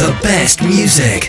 The best music.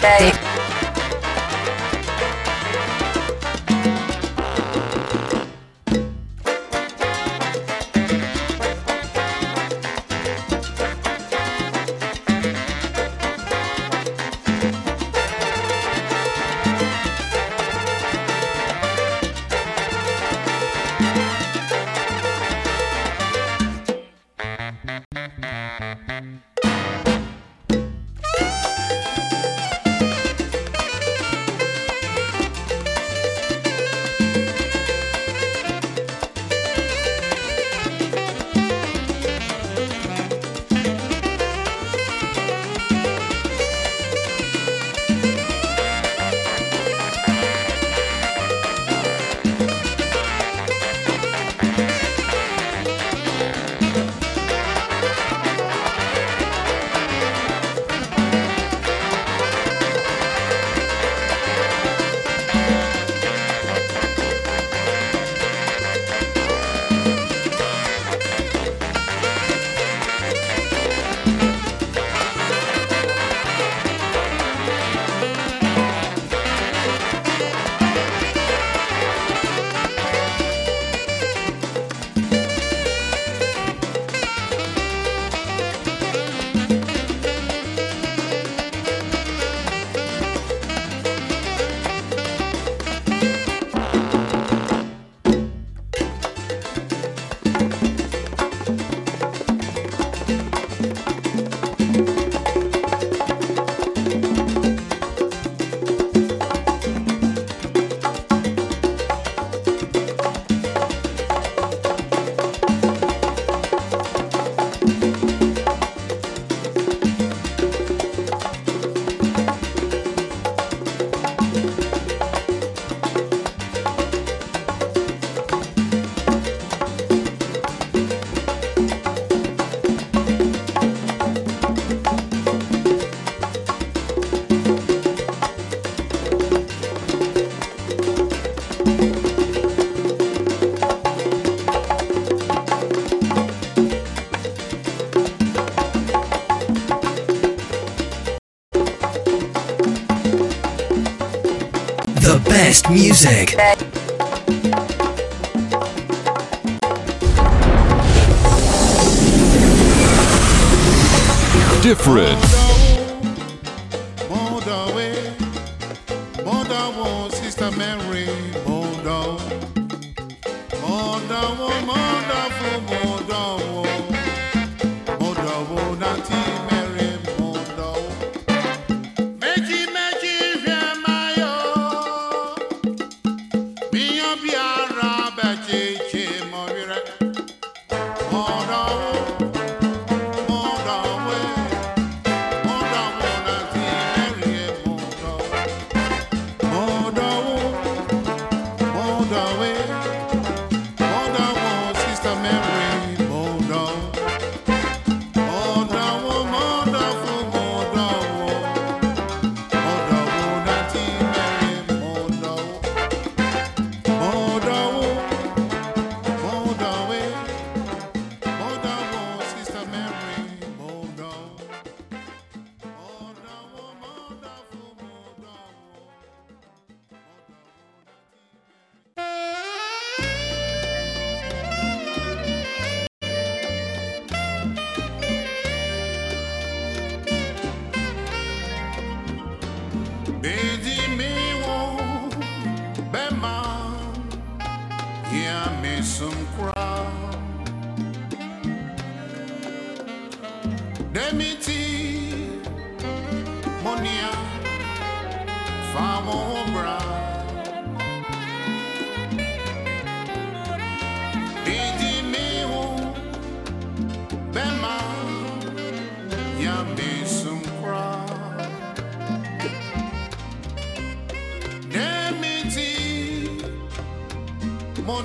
music. Different hear me some cry. Let me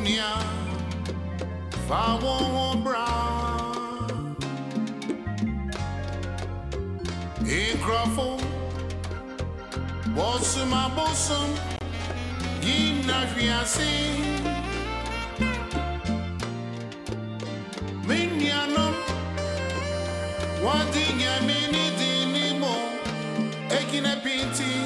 dunia Brown Ekrafo Bosuma bosum Gimna fiasi Minyanum Wadinya mini dinimo Ekine pinti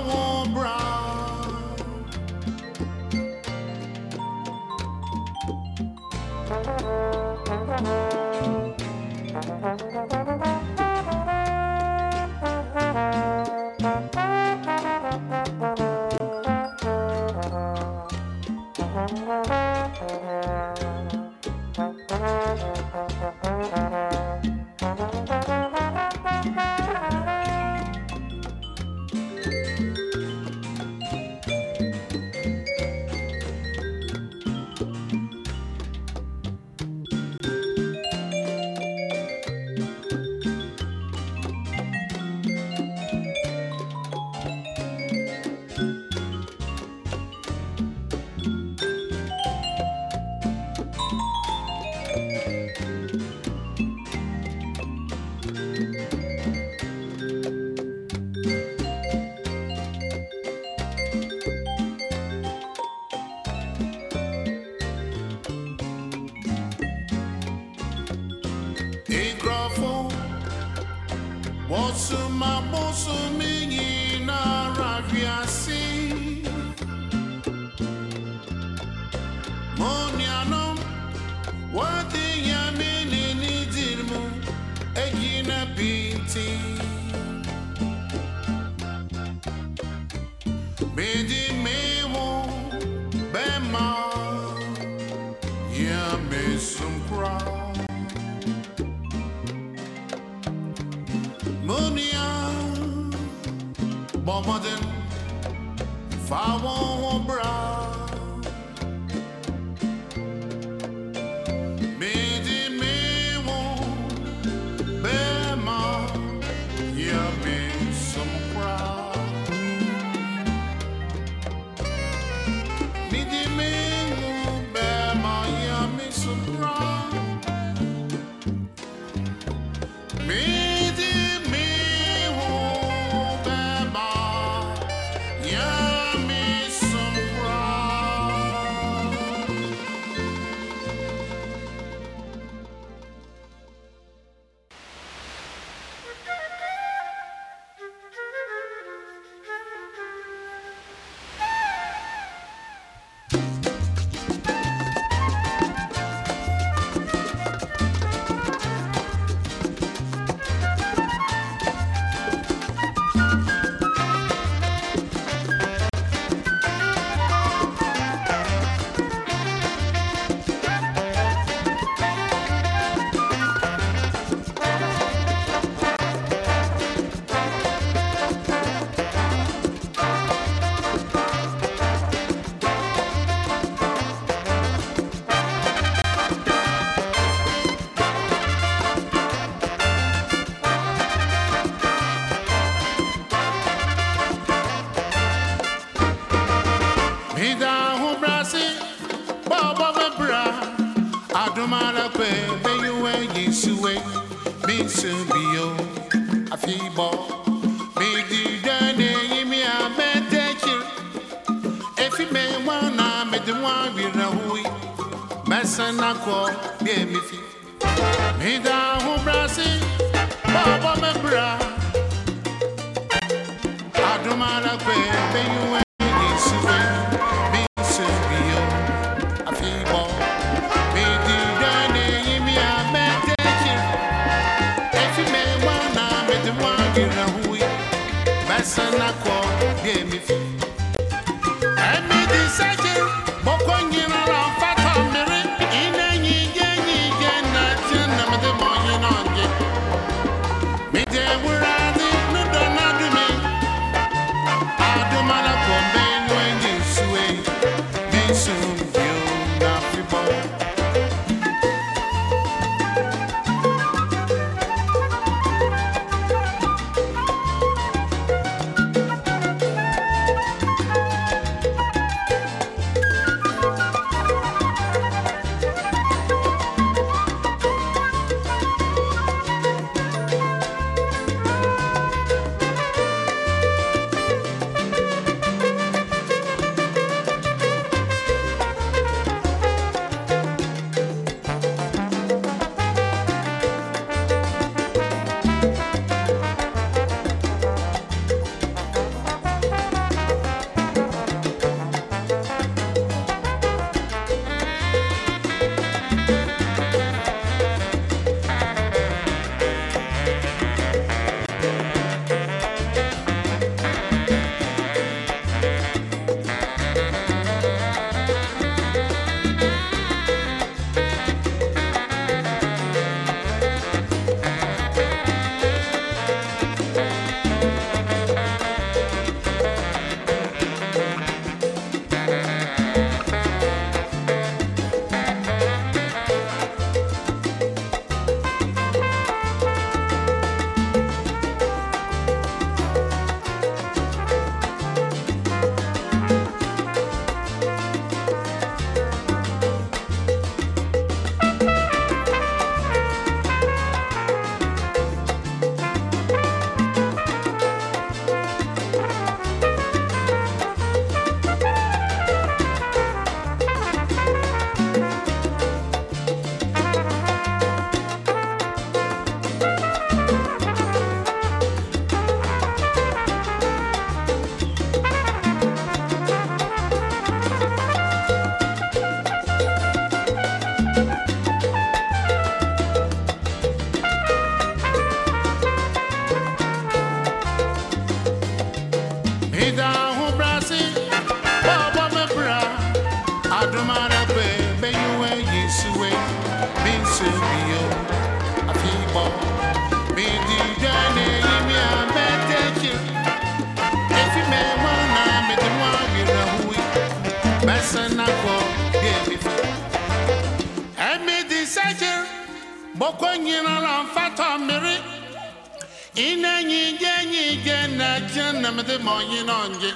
nonje.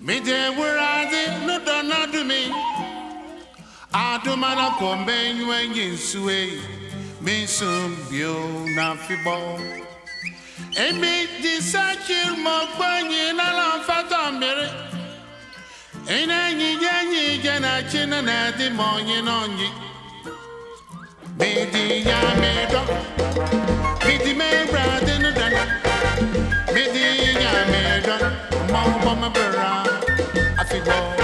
Mi je wurazi nudo nodumi adumana kombe nywe nyinsue mi sumbio na fibo emi disakir mo gbanyi na lamfato mbere ina nyige nyige na china na di mo nyi nonji mi di ya mi do. Mi di me brother. I see mama,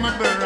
my bird.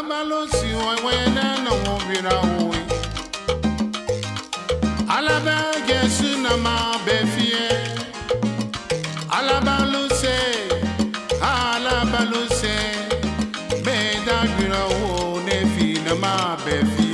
abalosi wewe nana wovira wowe alaba jesu na ma befie alabalose alabalose beda gbira o nefi na ma befie.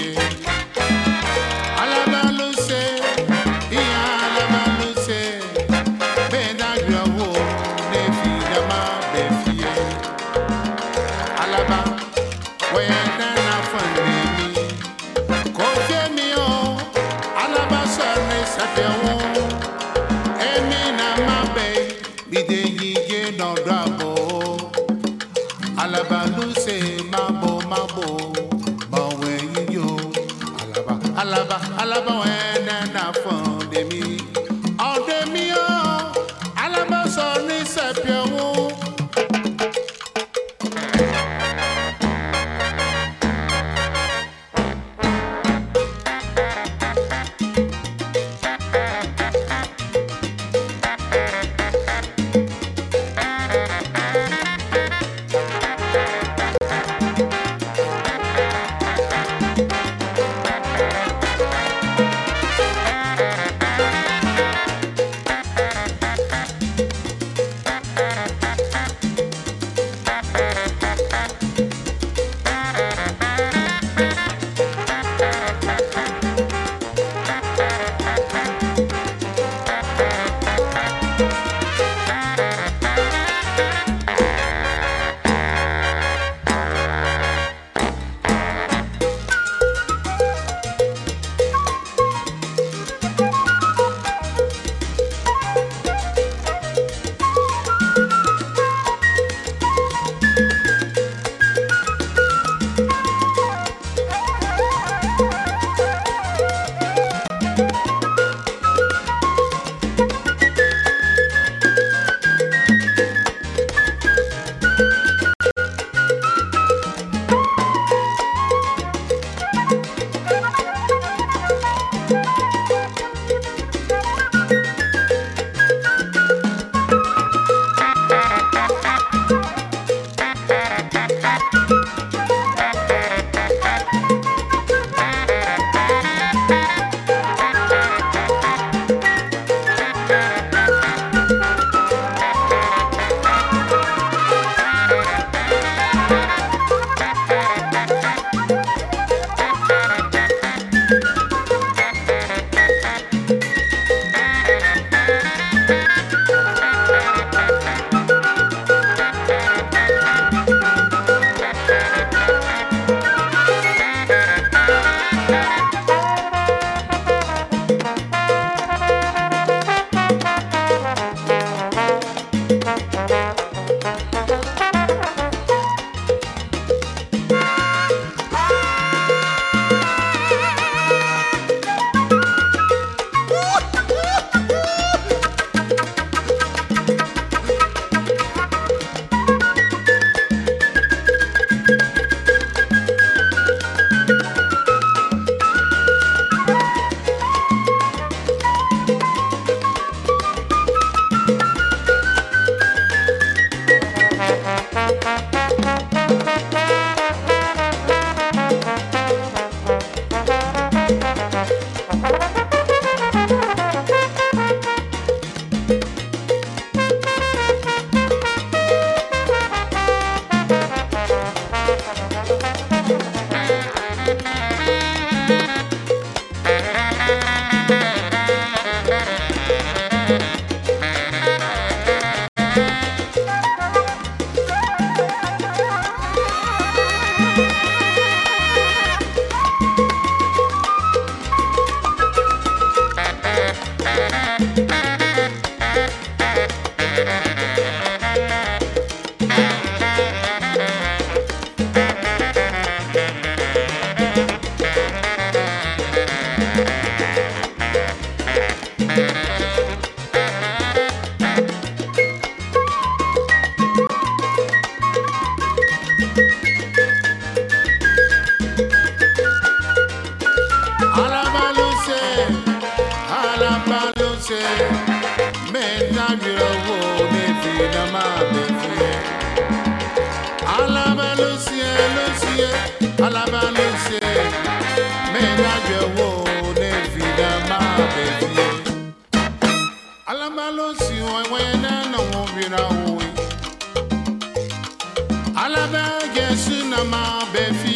Alaba Jesu na ma befi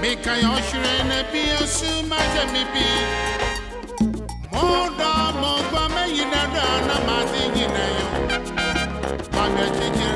meka yɛ ɔhwerɛ na bi asu magyɛ me bi Moda mogba me yinada na. Mami achijere,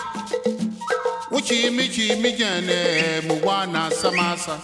mi chi mi jene muwa na samasa.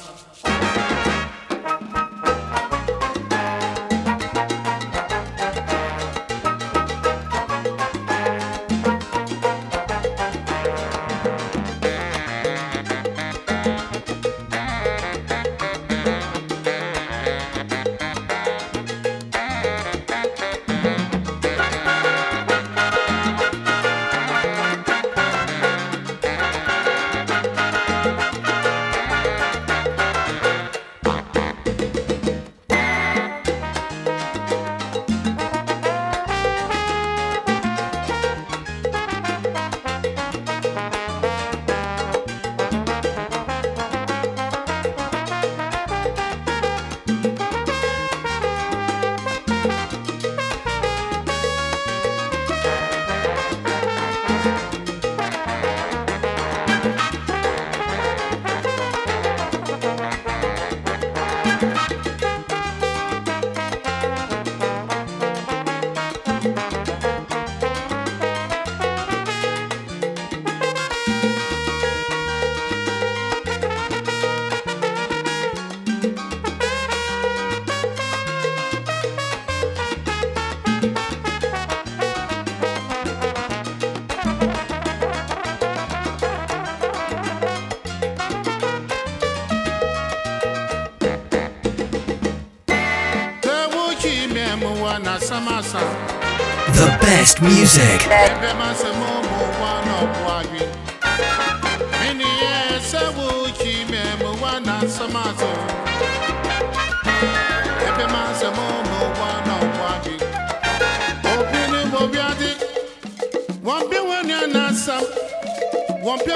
best music. wɔmpɛ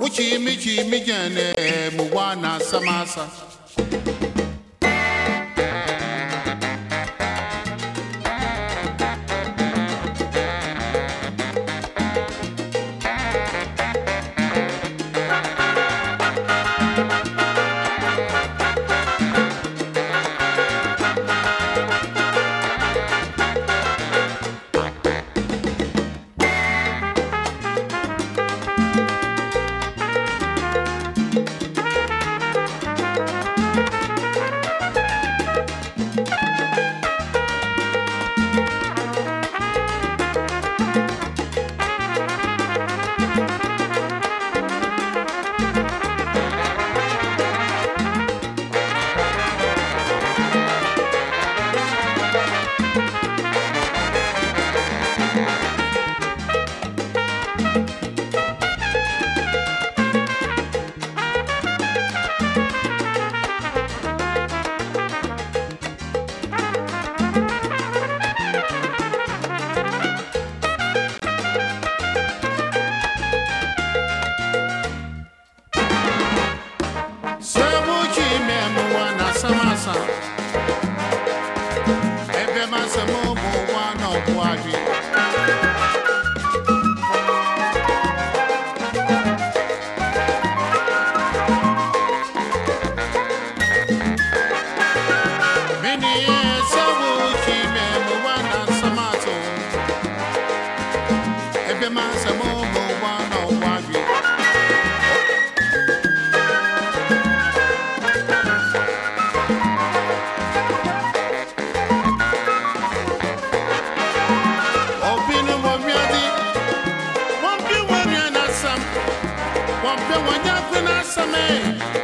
Wuchi mi chi mi jene muwa na samasa. também.